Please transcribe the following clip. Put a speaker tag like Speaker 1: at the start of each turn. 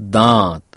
Speaker 1: दांत।